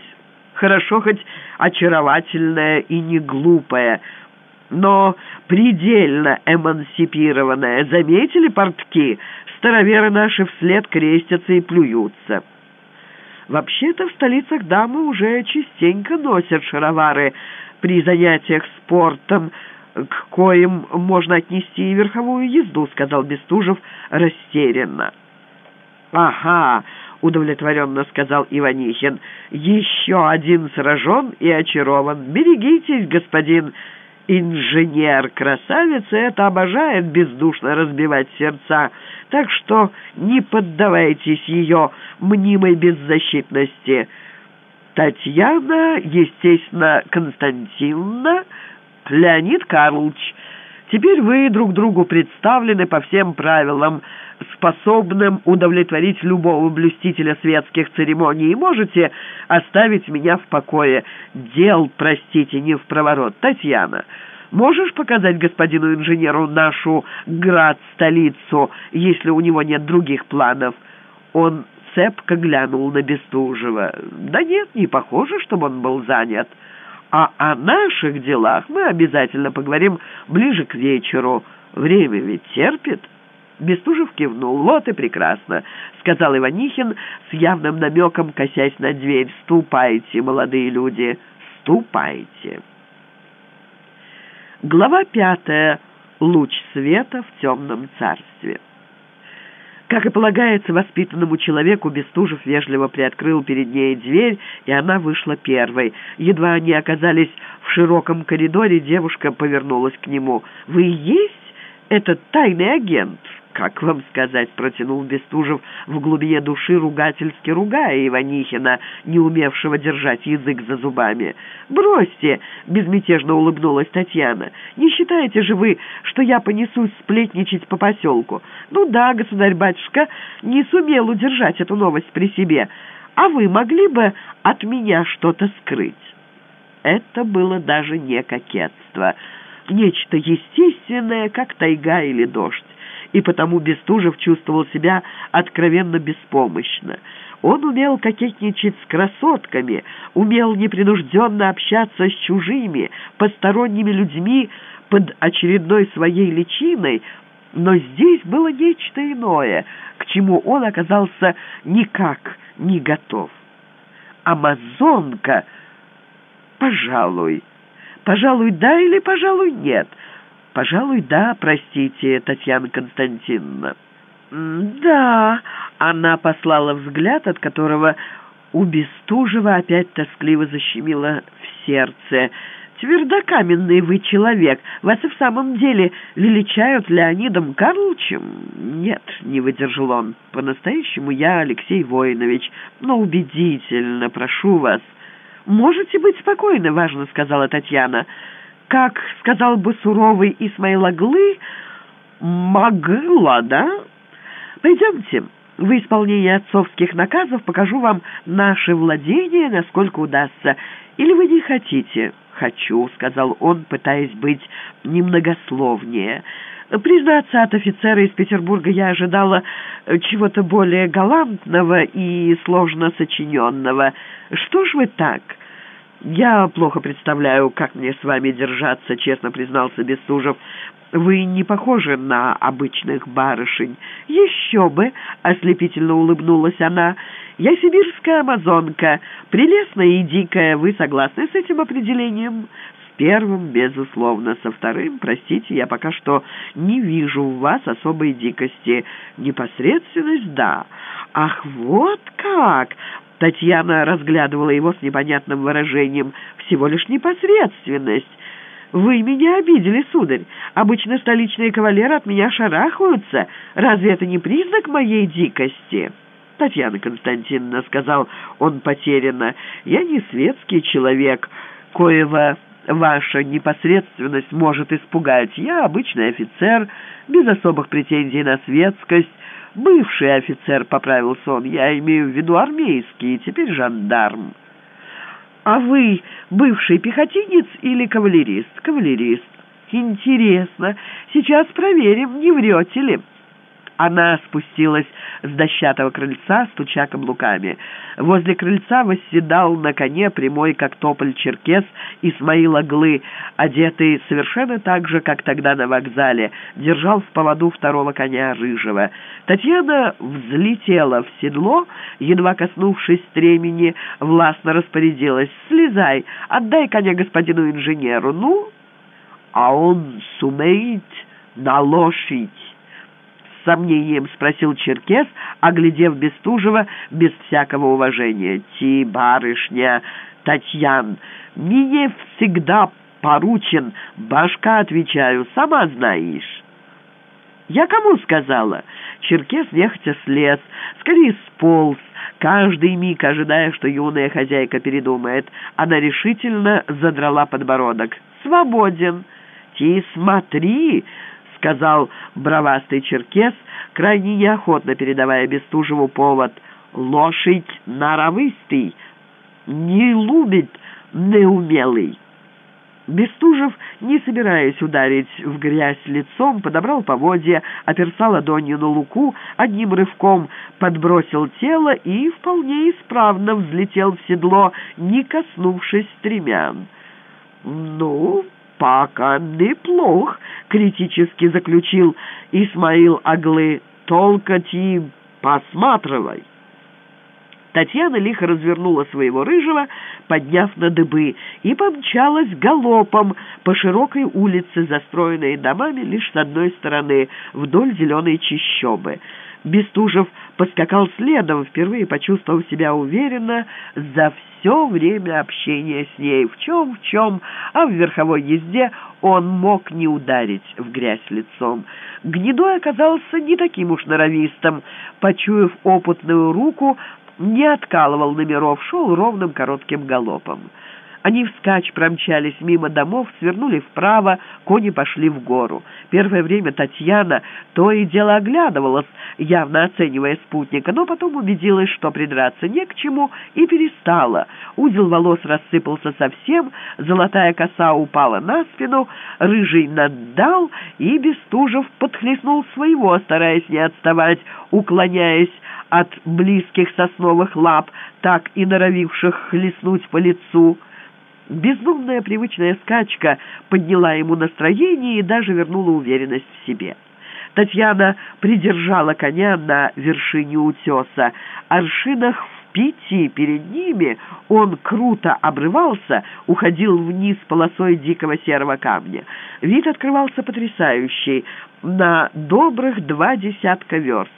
Хорошо хоть очаровательное и не глупое, но предельно эмансипированное. Заметили портки? Староверы наши вслед крестятся и плюются. Вообще-то в столицах дамы уже частенько носят шаровары при занятиях спортом, к коим можно отнести и верховую езду, сказал Бестужев растерянно. «Ага», — удовлетворенно сказал Иванихин, — «еще один сражен и очарован. Берегитесь, господин инженер. Красавица это обожает бездушно разбивать сердца, так что не поддавайтесь ее мнимой беззащитности. Татьяна, естественно, Константиновна, Леонид Карлович. Теперь вы друг другу представлены по всем правилам, способным удовлетворить любого блюстителя светских церемоний, и можете оставить меня в покое. Дел, простите, не в проворот. Татьяна, можешь показать господину инженеру нашу град-столицу, если у него нет других планов?» Он цепко глянул на Бестужева. «Да нет, не похоже, чтобы он был занят. А о наших делах мы обязательно поговорим ближе к вечеру. Время ведь терпит». Бестужев кивнул. «Вот и прекрасно», — сказал Иванихин с явным намеком, косясь на дверь. «Ступайте, молодые люди, ступайте». Глава пятая. Луч света в темном царстве. Как и полагается воспитанному человеку, Бестужев вежливо приоткрыл перед ней дверь, и она вышла первой. Едва они оказались в широком коридоре, девушка повернулась к нему. «Вы есть этот тайный агент?» «Как вам сказать?» — протянул Бестужев в глубине души ругательски ругая Иванихина, не умевшего держать язык за зубами. «Бросьте!» — безмятежно улыбнулась Татьяна. «Не считаете же вы, что я понесусь сплетничать по поселку? Ну да, государь-батюшка не сумел удержать эту новость при себе. А вы могли бы от меня что-то скрыть?» Это было даже не кокетство. Нечто естественное, как тайга или дождь и потому Бестужев чувствовал себя откровенно беспомощно. Он умел кокетничать с красотками, умел непринужденно общаться с чужими, посторонними людьми под очередной своей личиной, но здесь было нечто иное, к чему он оказался никак не готов. Амазонка, пожалуй, пожалуй, да или пожалуй, нет — «Пожалуй, да, простите, Татьяна Константиновна». «Да», — она послала взгляд, от которого у Бестужева опять тоскливо защемило в сердце. «Твердокаменный вы человек. Вас и в самом деле величают Леонидом Карловичем?» «Нет», — не выдержал он. «По-настоящему я Алексей Воинович. Но убедительно, прошу вас». «Можете быть спокойны», — важно сказала Татьяна как сказал бы суровый Исмаил Аглы, могла, да? Пойдемте, в исполнении отцовских наказов покажу вам наши владения, насколько удастся. Или вы не хотите?» «Хочу», — сказал он, пытаясь быть немногословнее. «Признаться, от офицера из Петербурга я ожидала чего-то более галантного и сложно сочиненного. Что ж вы так?» «Я плохо представляю, как мне с вами держаться», — честно признался Бестужев. «Вы не похожи на обычных барышень». «Еще бы!» — ослепительно улыбнулась она. «Я сибирская амазонка, прелестная и дикая. Вы согласны с этим определением?» «С первым, безусловно. Со вторым, простите, я пока что не вижу в вас особой дикости. Непосредственность — да». «Ах, вот как!» Татьяна разглядывала его с непонятным выражением. «Всего лишь непосредственность. «Вы меня обидели, сударь. Обычно столичные кавалеры от меня шарахаются. Разве это не признак моей дикости?» «Татьяна Константиновна», — сказал он потерянно, — «я не светский человек, коего ваша непосредственность может испугать. Я обычный офицер, без особых претензий на светскость. Бывший офицер, — поправился он, — я имею в виду армейский, теперь жандарм». «А вы бывший пехотинец или кавалерист?» «Кавалерист». «Интересно. Сейчас проверим, не врете ли». Она спустилась с дощатого крыльца, стуча каблуками. Возле крыльца восседал на коне прямой, как тополь черкес, Исмаил Аглы, одетый совершенно так же, как тогда на вокзале, держал в поводу второго коня рыжего. Татьяна взлетела в седло, едва коснувшись стремени, властно распорядилась. «Слезай, отдай коня господину инженеру, ну?» «А он сумеет на лошадь?» Сомнением спросил Черкес, оглядев Бестужева без всякого уважения. «Ти, барышня, Татьян, мне всегда поручен, башка, отвечаю, сама знаешь». «Я кому сказала?» Черкес нехотя слез, скорее сполз, каждый миг ожидая, что юная хозяйка передумает. Она решительно задрала подбородок. «Свободен!» «Ти смотри!» Сказал бровастый черкес, крайне неохотно передавая Бестужеву повод. «Лошадь норовыстый, не любит неумелый». Бестужев, не собираясь ударить в грязь лицом, подобрал поводья, оперся ладонью на луку, одним рывком подбросил тело и вполне исправно взлетел в седло, не коснувшись стремян. «Ну, пока неплох», — критически заключил Исмаил Аглы. «Только ти посматривай». Татьяна лихо развернула своего рыжего, подняв на дыбы, и помчалась галопом по широкой улице, застроенной домами лишь с одной стороны, вдоль зеленой чищобы. Бестужев поскакал следом, впервые почувствовав себя уверенно за все время общения с ней. В чем, в чем, а в верховой езде он мог не ударить в грязь лицом. Гнедой оказался не таким уж норовистым. Почуяв опытную руку, не откалывал номеров, шел ровным коротким галопом. Они вскачь промчались мимо домов, свернули вправо, кони пошли в гору. Первое время Татьяна то и дело оглядывалась, явно оценивая спутника, но потом убедилась, что придраться не к чему, и перестала. Узел волос рассыпался совсем, золотая коса упала на спину, рыжий наддал, и Бестужев подхлестнул своего, стараясь не отставать, уклоняясь от близких сосновых лап, так и норовивших хлестнуть по лицу. Безумная привычная скачка подняла ему настроение и даже вернула уверенность в себе. Татьяна придержала коня на вершине утеса. Аршинах в пяти перед ними он круто обрывался, уходил вниз полосой дикого серого камня. Вид открывался потрясающий, на добрых два десятка верст.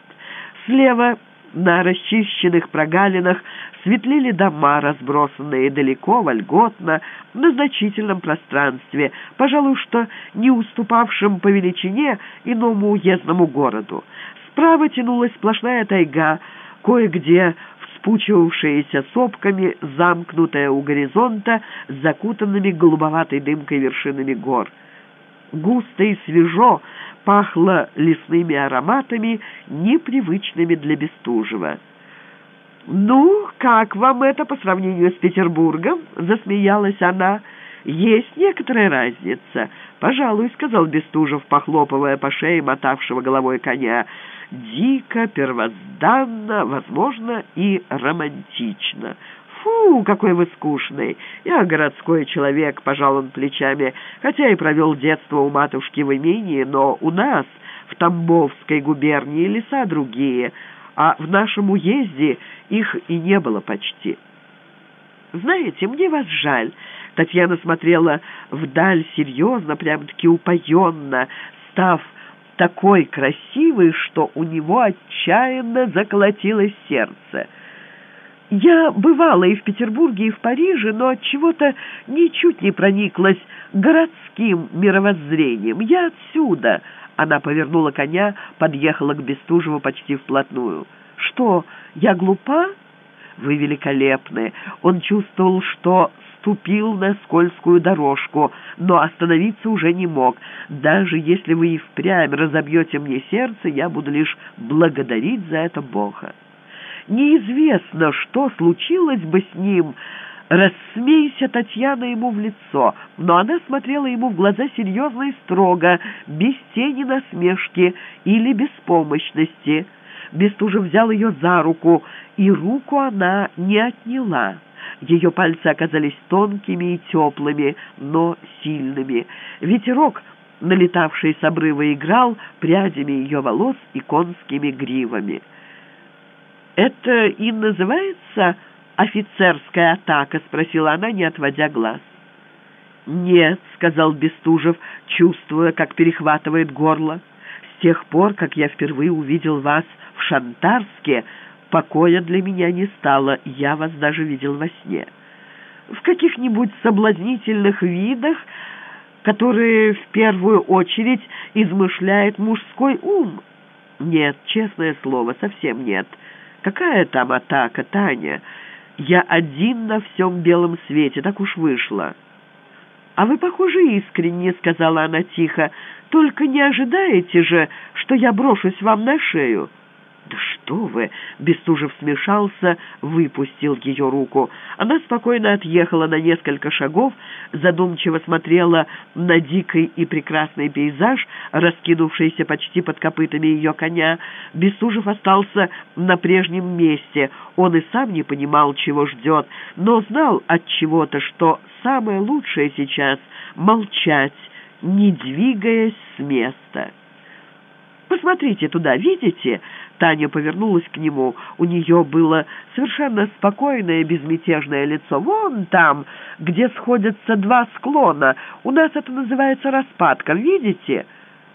Слева на расчищенных прогалинах светлели дома, разбросанные далеко, вольготно, на значительном пространстве, пожалуй, что не уступавшем по величине иному уездному городу. Справа тянулась сплошная тайга, кое-где вспучивавшаяся сопками, замкнутая у горизонта, закутанными голубоватой дымкой вершинами гор. Густо и свежо пахло лесными ароматами, непривычными для Бестужева. «Ну, как вам это по сравнению с Петербургом?» — засмеялась она. «Есть некоторая разница. Пожалуй», — сказал Бестужев, похлопывая по шее мотавшего головой коня. «Дико, первозданно, возможно, и романтично». «Фу, какой вы скучный! Я городской человек», — пожал он плечами, хотя и провел детство у матушки в имении, но у нас, в Тамбовской губернии, леса другие, а в нашем уезде их и не было почти. «Знаете, мне вас жаль». Татьяна смотрела вдаль серьезно, прям-таки упоенно, став такой красивой, что у него отчаянно заколотилось сердце. Я бывала и в Петербурге, и в Париже, но от чего-то ничуть не прониклась городским мировоззрением. Я отсюда. Она повернула коня, подъехала к Бестужеву почти вплотную. Что, я глупа? Вы великолепны. Он чувствовал, что ступил на скользкую дорожку, но остановиться уже не мог. Даже если вы и впрямь разобьете мне сердце, я буду лишь благодарить за это Бога. Неизвестно, что случилось бы с ним, рассмейся Татьяна ему в лицо, но она смотрела ему в глаза серьезно и строго, без тени насмешки или беспомощности. Бестужев взял ее за руку, и руку она не отняла. Ее пальцы оказались тонкими и теплыми, но сильными. Ветерок, налетавший с обрыва, играл прядями ее волос и конскими гривами. «Это и называется офицерская атака?» — спросила она, не отводя глаз. «Нет», — сказал Бестужев, чувствуя, как перехватывает горло. «С тех пор, как я впервые увидел вас в Шантарске, покоя для меня не стало, я вас даже видел во сне. В каких-нибудь соблазнительных видах, которые в первую очередь измышляет мужской ум? Нет, честное слово, совсем нет». Какая там атака, Таня? Я один на всем белом свете, так уж вышло. «А вы, похоже, искренне», — сказала она тихо. «Только не ожидаете же, что я брошусь вам на шею?» «Да что вы!» — Бестужев смешался, выпустил ее руку. Она спокойно отъехала на несколько шагов, задумчиво смотрела на дикий и прекрасный пейзаж, раскинувшийся почти под копытами ее коня. Бестужев остался на прежнем месте. Он и сам не понимал, чего ждет, но знал от чего-то, что самое лучшее сейчас — молчать, не двигаясь с места. «Посмотрите туда, видите?» Таня повернулась к нему. У нее было совершенно спокойное, безмятежное лицо. «Вон там, где сходятся два склона. У нас это называется распадка, видите?»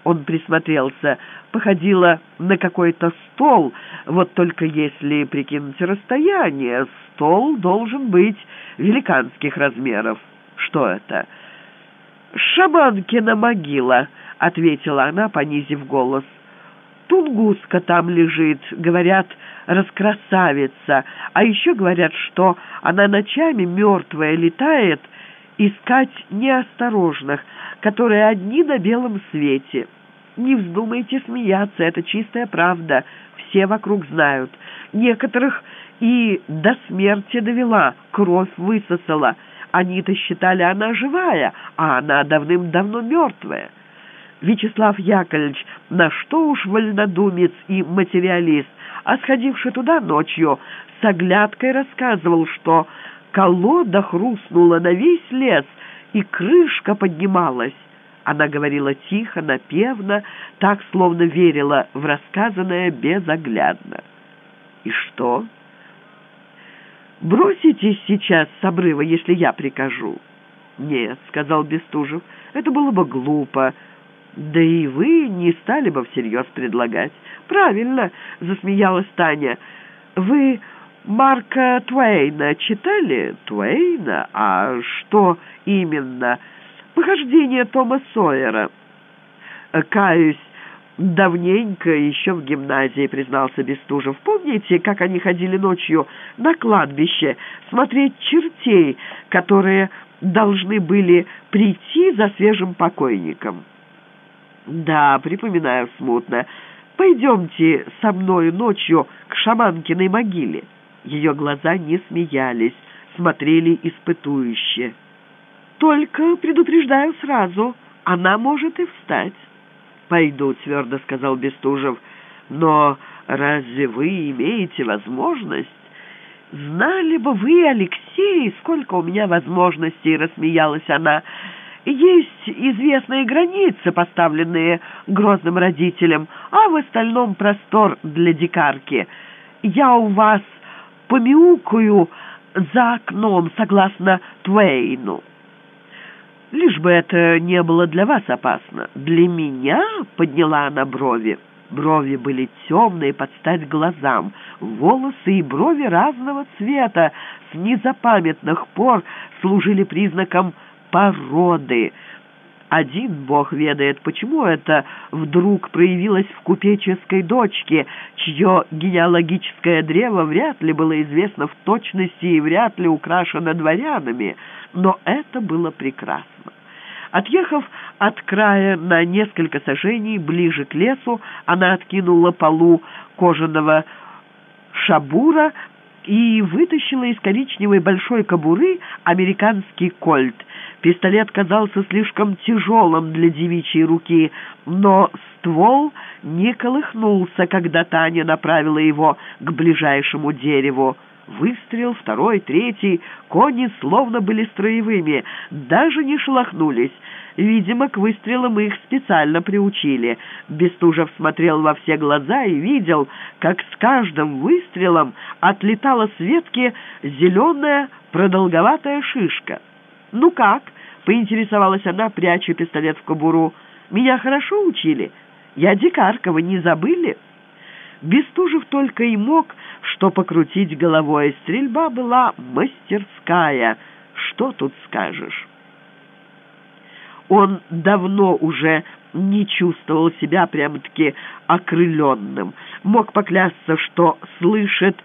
Он присмотрелся. Походило на какой-то стол. Вот только если прикинуть расстояние, стол должен быть великанских размеров. Что это? «Шаманкина могила», — ответила она, понизив голос. Тунгуска там лежит, говорят, раскрасавица. А еще говорят, что она ночами мертвая летает искать неосторожных, которые одни на белом свете. Не вздумайте смеяться, это чистая правда. Все вокруг знают. Некоторых и до смерти довела, кровь высосала. Они-то считали, она живая, а она давным-давно мертвая. Вячеслав Яковлевич, на что уж вольнодумец и материалист, а сходивший туда ночью, с оглядкой рассказывал, что колода хрустнула на весь лес, и крышка поднималась. Она говорила тихо, напевно, так, словно верила в рассказанное безоглядно. «И что?» «Броситесь сейчас с обрыва, если я прикажу?» «Нет», — сказал Бестужев, — «это было бы глупо». «Да и вы не стали бы всерьез предлагать». «Правильно», — засмеялась Таня. «Вы Марка Твейна читали?» «Твейна? А что именно?» «Похождение Тома Сойера». «Каюсь, давненько еще в гимназии», — признался Бестужев. «Помните, как они ходили ночью на кладбище смотреть чертей, которые должны были прийти за свежим покойником?» «Да, припоминаю смутно. Пойдемте со мною ночью к шаманкиной могиле». Ее глаза не смеялись, смотрели испытующе. «Только предупреждаю сразу, она может и встать». «Пойду», — твердо сказал Бестужев. «Но разве вы имеете возможность?» «Знали бы вы, Алексей, сколько у меня возможностей!» — рассмеялась она. Есть известные границы, поставленные грозным родителям, а в остальном простор для дикарки. Я у вас помяукаю за окном, согласно Твейну. Лишь бы это не было для вас опасно. Для меня, — подняла она брови, — Брови были темные под стать глазам, волосы и брови разного цвета с незапамятных пор служили признаком породы. Один бог ведает, почему это вдруг проявилось в купеческой дочке, чье генеалогическое древо вряд ли было известно в точности и вряд ли украшено дворянами, но это было прекрасно. Отъехав от края на несколько сажений ближе к лесу, она откинула полу кожаного шабура и вытащила из коричневой большой кобуры американский кольт. Пистолет казался слишком тяжелым для девичьей руки, но ствол не колыхнулся, когда Таня направила его к ближайшему дереву. Выстрел, второй, третий. Кони словно были строевыми, даже не шелохнулись. Видимо, к выстрелам их специально приучили. Бестужев смотрел во все глаза и видел, как с каждым выстрелом отлетала с ветки зеленая продолговатая шишка. «Ну как?» — поинтересовалась она, пряча пистолет в кобуру. «Меня хорошо учили? Я дикарка, вы не забыли?» Бестужев только и мог, что покрутить головой. Стрельба была мастерская. Что тут скажешь? Он давно уже не чувствовал себя прямо-таки окрыленным. Мог поклясться, что слышит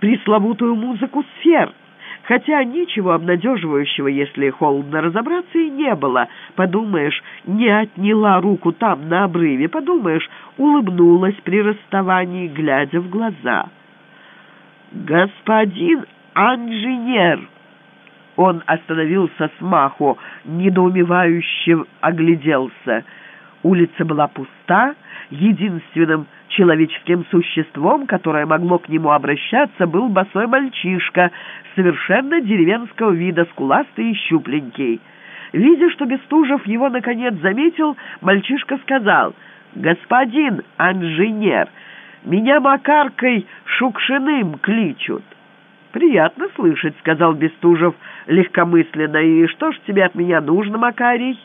пресловутую музыку сфер, хотя ничего обнадеживающего, если холодно разобраться, и не было. Подумаешь, не отняла руку там, на обрыве, подумаешь, улыбнулась при расставании, глядя в глаза. «Господин инженер!» Он остановился с маху, недоумевающе огляделся. Улица была пуста, единственным человеческим существом, которое могло к нему обращаться, был босой мальчишка, совершенно деревенского вида, скуластый и щупленький. Видя, что Бестужев его наконец заметил, мальчишка сказал, «Господин инженер, меня Макаркой Шукшиным кличут». «Приятно слышать», — сказал Бестужев легкомысленно. «И что ж тебе от меня нужно, Макарий?»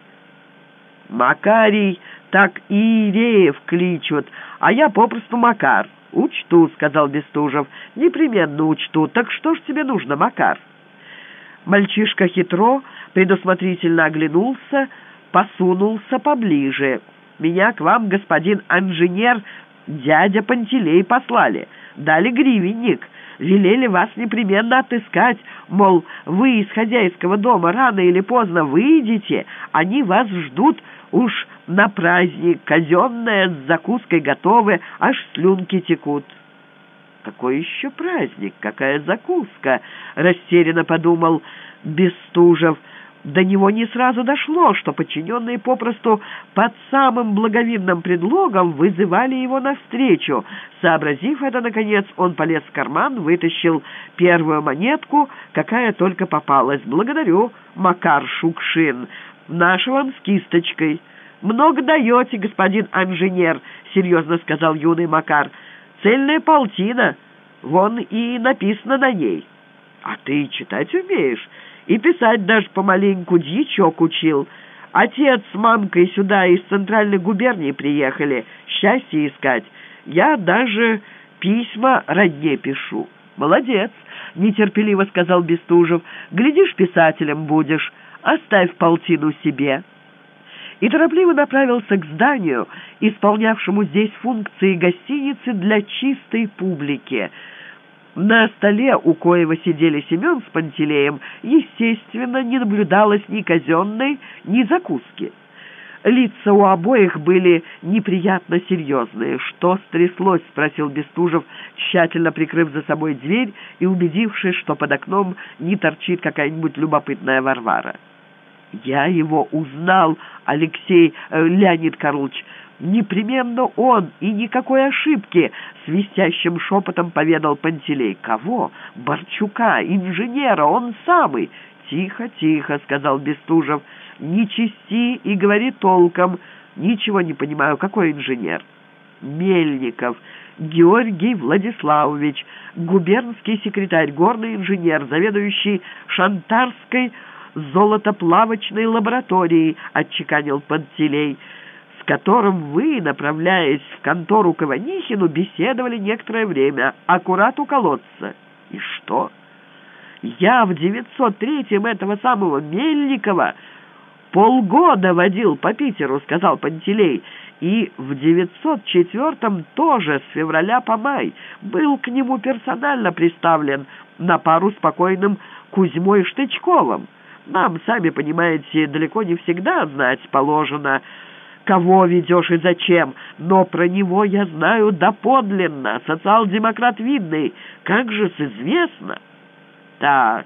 «Макарий, так и Иреев кличут, а я попросту Макар». «Учту», — сказал Бестужев. «Непременно учту. Так что ж тебе нужно, Макар?» Мальчишка хитро, предусмотрительно оглянулся, посунулся поближе. «Меня к вам, господин инженер, дядя Пантелей послали. Дали гривенник» велели вас непременно отыскать, мол, вы из хозяйского дома рано или поздно выйдете, они вас ждут уж на праздник, казенная с закуской готовы, аж слюнки текут». «Какой еще праздник? Какая закуска?» — растерянно подумал Бестужев — до него не сразу дошло, что подчиненные попросту под самым благовидным предлогом вызывали его навстречу. Сообразив это, наконец, он полез в карман, вытащил первую монетку, какая только попалась. «Благодарю, Макар Шукшин. Наша вам с кисточкой». «Много даете, господин инженер», — серьезно сказал юный Макар. «Цельная полтина. Вон и написано на ней». «А ты читать умеешь?» И писать даже помаленьку дьячок учил. Отец с мамкой сюда из центральной губернии приехали, счастье искать. Я даже письма родне пишу. Молодец, нетерпеливо сказал Бестужев. Глядишь, писателем будешь, оставь полтину себе. И торопливо направился к зданию, исполнявшему здесь функции гостиницы для чистой публики — на столе, у коего сидели Семен с Пантелеем, естественно, не наблюдалось ни казенной, ни закуски. Лица у обоих были неприятно серьезные. «Что стряслось?» — спросил Бестужев, тщательно прикрыв за собой дверь и убедившись, что под окном не торчит какая-нибудь любопытная Варвара. «Я его узнал, Алексей э, Леонид Карлович. «Непременно он, и никакой ошибки!» — свистящим шепотом поведал Пантелей. «Кого? Борчука, инженера, он самый!» «Тихо, тихо!» — сказал Бестужев. «Не чисти и говори толком. Ничего не понимаю, какой инженер?» «Мельников, Георгий Владиславович, губернский секретарь, горный инженер, заведующий Шантарской золотоплавочной лабораторией», — отчеканил Пантелей. Которым вы, направляясь в контору к Иванихину, беседовали некоторое время, аккурат у колодца. И что? Я в 903-м этого самого Мельникова полгода водил по Питеру, сказал Пантелей, и в 904-м тоже с февраля по май был к нему персонально приставлен на пару спокойным Кузьмой Штычковым. Нам, сами понимаете, далеко не всегда знать положено, кого ведешь и зачем, но про него я знаю доподлинно, социал-демократ видный, как же с известно. Так,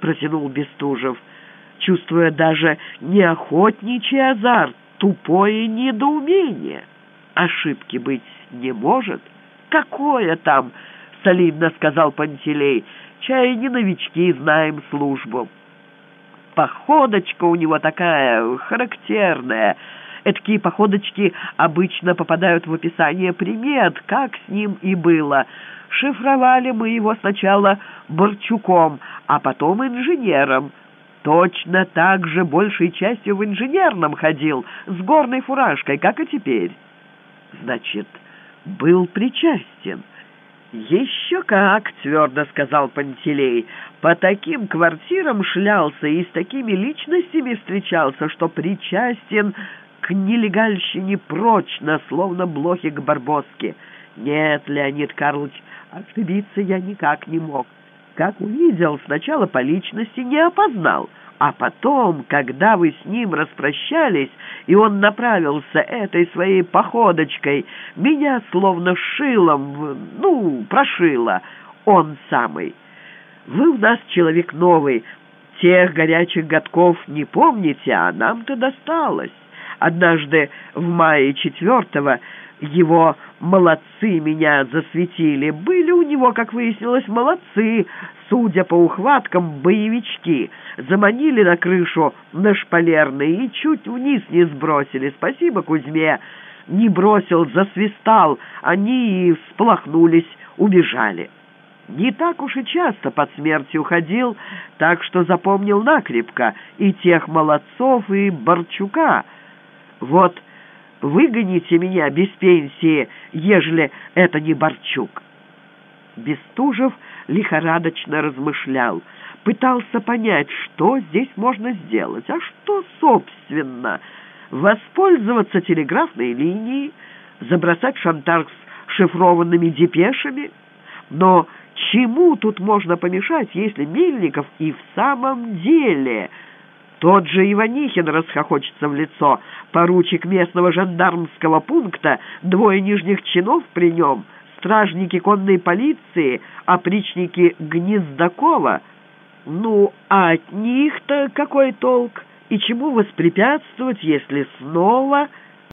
протянул Бестужев, чувствуя даже неохотничий азарт, тупое недоумение. Ошибки быть не может. Какое там, солидно сказал Пантелей, чай не новички, знаем службу. Походочка у него такая характерная. Эдакие походочки обычно попадают в описание примет, как с ним и было. Шифровали мы его сначала Борчуком, а потом инженером. Точно так же большей частью в инженерном ходил, с горной фуражкой, как и теперь. Значит, был причастен. «Еще как!» — твердо сказал Пантелей. «По таким квартирам шлялся и с такими личностями встречался, что причастен к нелегальщине прочно, словно блохи к барбоске. Нет, Леонид Карлович, ошибиться я никак не мог. Как увидел, сначала по личности не опознал». А потом, когда вы с ним распрощались, и он направился этой своей походочкой, меня словно шилом, ну, прошило, он самый. Вы у нас человек новый, тех горячих годков не помните, а нам-то досталось. Однажды в мае четвертого его молодцы меня засветили. Были у него, как выяснилось, молодцы, судя по ухваткам, боевички. Заманили на крышу на шпалерный и чуть вниз не сбросили. Спасибо Кузьме. Не бросил, засвистал. Они и всплохнулись, убежали. Не так уж и часто под смертью ходил, так что запомнил накрепко и тех молодцов, и Борчука. Вот выгоните меня без пенсии, ежели это не Борчук. Бестужев лихорадочно размышлял, пытался понять, что здесь можно сделать, а что, собственно, воспользоваться телеграфной линией, забросать шантаж с шифрованными депешами. Но чему тут можно помешать, если Мельников и в самом деле... Тот же Иванихин расхохочется в лицо, поручик местного жандармского пункта, двое нижних чинов при нем — стражники конной полиции, опричники Гнездакова. Ну, а от них-то какой толк? И чему воспрепятствовать, если снова